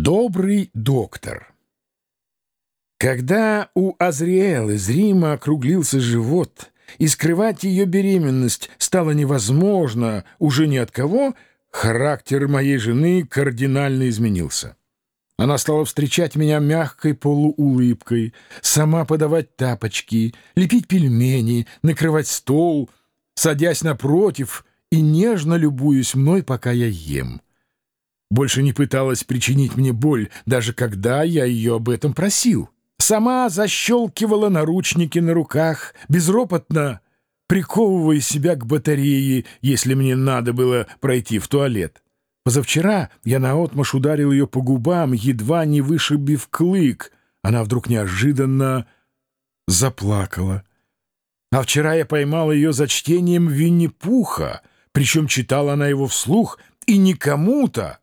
Добрый доктор. Когда у Азриэл из Рима округлился живот, и скрывать ее беременность стало невозможно уже ни от кого, характер моей жены кардинально изменился. Она стала встречать меня мягкой полуулыбкой, сама подавать тапочки, лепить пельмени, накрывать стол, садясь напротив и нежно любуясь мной, пока я ем больше не пыталась причинить мне боль, даже когда я ее об этом просил. Сама защелкивала наручники на руках, безропотно приковывая себя к батарее, если мне надо было пройти в туалет. Позавчера я наотмашь ударил ее по губам, едва не вышибив клык. Она вдруг неожиданно заплакала. А вчера я поймал ее за чтением Винни-Пуха, причем читала она его вслух и не кому-то,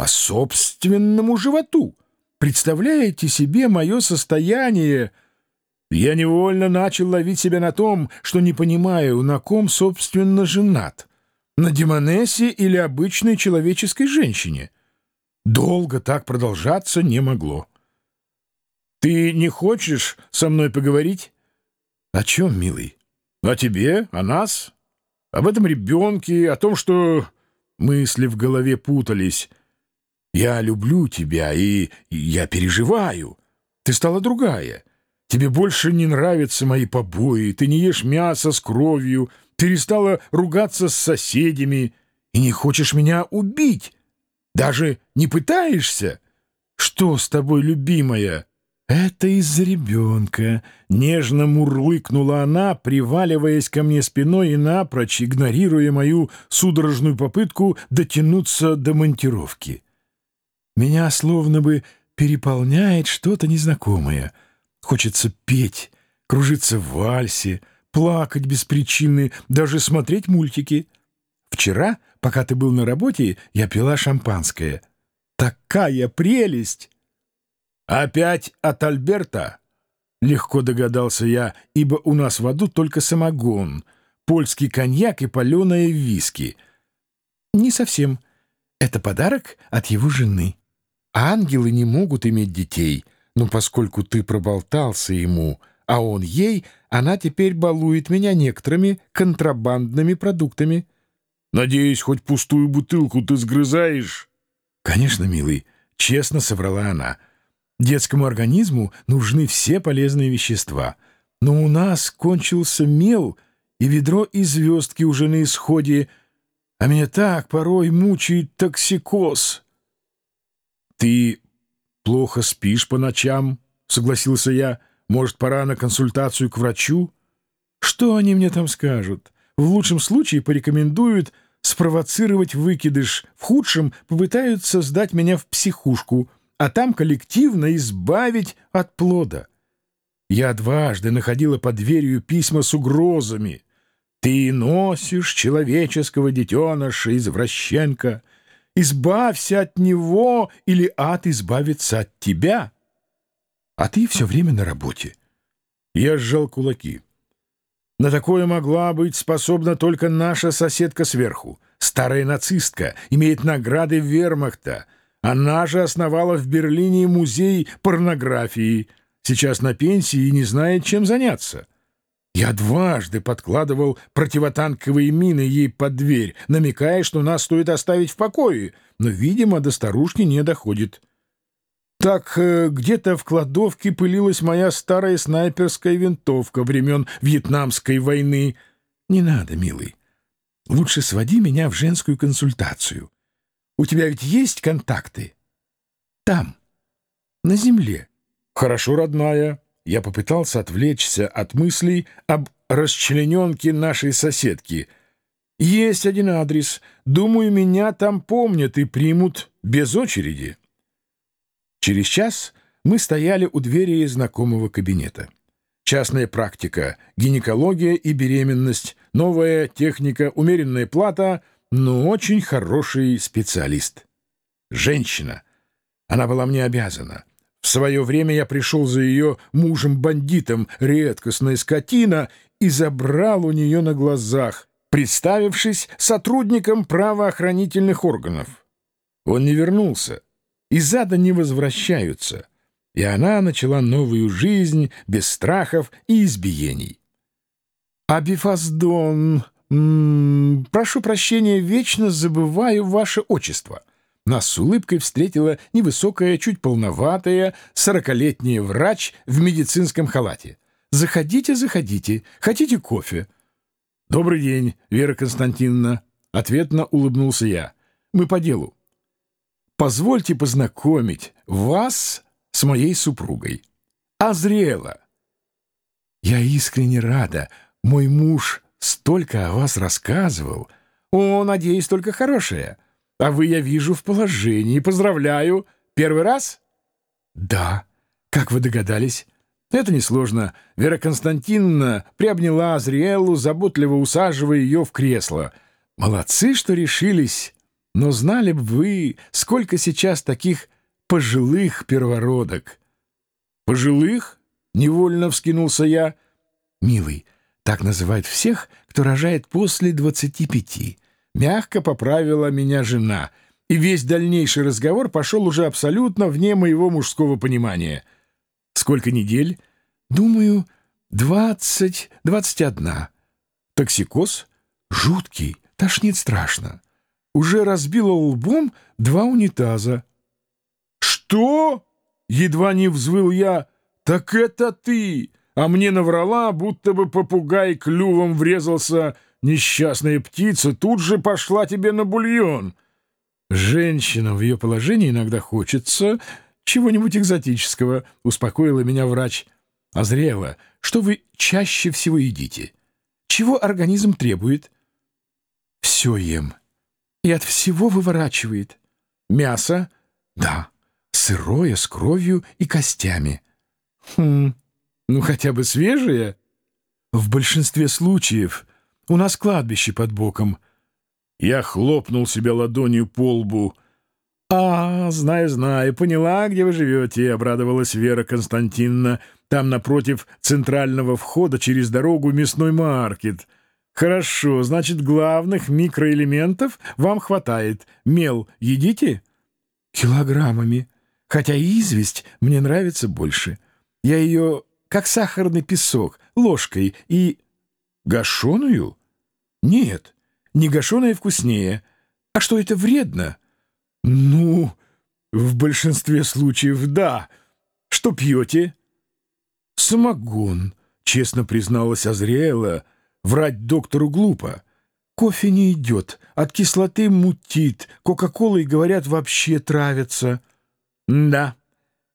а собственному животу. Представляете себе мое состояние? Я невольно начал ловить себя на том, что не понимаю, на ком, собственно, женат. На демонессе или обычной человеческой женщине. Долго так продолжаться не могло. «Ты не хочешь со мной поговорить?» «О чем, милый?» «О тебе, о нас, об этом ребенке, о том, что...» Мысли в голове путались. Я люблю тебя, и я переживаю. Ты стала другая. Тебе больше не нравятся мои побои, ты не ешь мясо с кровью, перестала ругаться с соседями и не хочешь меня убить. Даже не пытаешься? Что с тобой, любимая?» «Это из-за ребенка», — нежно мурлыкнула она, приваливаясь ко мне спиной и напрочь, игнорируя мою судорожную попытку дотянуться до монтировки. Меня словно бы переполняет что-то незнакомое. Хочется петь, кружиться в вальсе, плакать без причины, даже смотреть мультики. Вчера, пока ты был на работе, я пила шампанское. Такая прелесть! Опять от Альберта? Легко догадался я, ибо у нас в аду только самогон, польский коньяк и паленые виски. Не совсем. Это подарок от его жены. Ангелы не могут иметь детей, но поскольку ты проболтался ему, а он ей, она теперь балует меня некоторыми контрабандными продуктами. Надеюсь, хоть пустую бутылку ты сгрызаешь? Конечно, милый, честно соврала она. Детскому организму нужны все полезные вещества. Но у нас кончился мел, и ведро и звездки уже на исходе, а меня так порой мучает токсикоз. «Ты плохо спишь по ночам?» — согласился я. «Может, пора на консультацию к врачу?» «Что они мне там скажут? В лучшем случае порекомендуют спровоцировать выкидыш, в худшем попытаются сдать меня в психушку, а там коллективно избавить от плода. Я дважды находила под дверью письма с угрозами. «Ты носишь человеческого детеныша, извращенка!» Избавься от него, или ад избавится от тебя. А ты все время на работе. Я сжал кулаки. На такое могла быть способна только наша соседка сверху. Старая нацистка, имеет награды вермахта. Она же основала в Берлине музей порнографии. Сейчас на пенсии и не знает, чем заняться. Я дважды подкладывал противотанковые мины ей под дверь, намекая, что нас стоит оставить в покое, но, видимо, до старушки не доходит. Так э, где-то в кладовке пылилась моя старая снайперская винтовка времен Вьетнамской войны. Не надо, милый. Лучше своди меня в женскую консультацию. У тебя ведь есть контакты? Там, на земле. Хорошо, родная. Я попытался отвлечься от мыслей об расчлененке нашей соседки. Есть один адрес. Думаю, меня там помнят и примут без очереди. Через час мы стояли у двери знакомого кабинета. Частная практика, гинекология и беременность, новая техника, умеренная плата, но очень хороший специалист. Женщина. Она была мне обязана. В свое время я пришел за ее мужем-бандитом, редкостная скотина, и забрал у нее на глазах, представившись сотрудником правоохранительных органов. Он не вернулся. из ада не возвращаются, и она начала новую жизнь без страхов и избиений. «Абифаздон, прошу прощения, вечно забываю ваше отчество». Нас с улыбкой встретила невысокая, чуть полноватая, сорокалетняя врач в медицинском халате. «Заходите, заходите. Хотите кофе?» «Добрый день, Вера Константиновна», — ответно улыбнулся я. «Мы по делу. Позвольте познакомить вас с моей супругой. Азриэла». «Я искренне рада. Мой муж столько о вас рассказывал. О, надеюсь, только хорошее. А вы, я вижу, в положении. Поздравляю. Первый раз?» «Да. Как вы догадались?» Это несложно. Вера Константиновна приобняла Азриэлу, заботливо усаживая ее в кресло. Молодцы, что решились. Но знали бы вы, сколько сейчас таких пожилых первородок. «Пожилых?» — невольно вскинулся я. «Милый, так называют всех, кто рожает после двадцати пяти». Мягко поправила меня жена, и весь дальнейший разговор пошел уже абсолютно вне моего мужского понимания — Сколько недель? Думаю, двадцать, двадцать одна. Токсикоз? Жуткий, тошнит страшно. Уже разбила лбом два унитаза. Что? Едва не взвыл я. Так это ты! А мне наврала, будто бы попугай клювом врезался. Несчастная птица тут же пошла тебе на бульон. Женщинам в ее положении иногда хочется чего-нибудь экзотического, — успокоила меня врач. Озрела, что вы чаще всего едите? Чего организм требует? Все ем. И от всего выворачивает. Мясо? Да. Сырое, с кровью и костями. Хм, ну хотя бы свежее. В большинстве случаев у нас кладбище под боком. Я хлопнул себя ладонью по лбу — «А, знаю, знаю, поняла, где вы живете», — обрадовалась Вера Константиновна. «Там напротив центрального входа через дорогу мясной маркет». «Хорошо, значит, главных микроэлементов вам хватает. Мел едите?» «Килограммами. Хотя известь мне нравится больше. Я ее, как сахарный песок, ложкой и...» «Гашеную?» «Нет, не гашеная вкуснее. А что это вредно?» «Ну, в большинстве случаев да. Что пьете?» «Самогон», — честно призналась Азриэла. «Врать доктору глупо. Кофе не идет, от кислоты мутит, кока-колой, говорят, вообще травятся». «Да,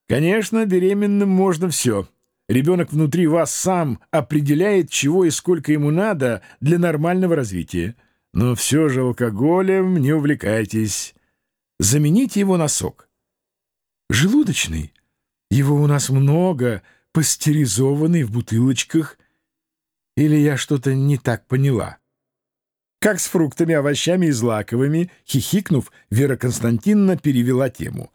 конечно, беременным можно все. Ребенок внутри вас сам определяет, чего и сколько ему надо для нормального развития. Но все же алкоголем не увлекайтесь». Замените его на сок. Желудочный. Его у нас много, пастеризованный в бутылочках. Или я что-то не так поняла? Как с фруктами, овощами и злаковыми, хихикнув, Вера Константиновна перевела тему —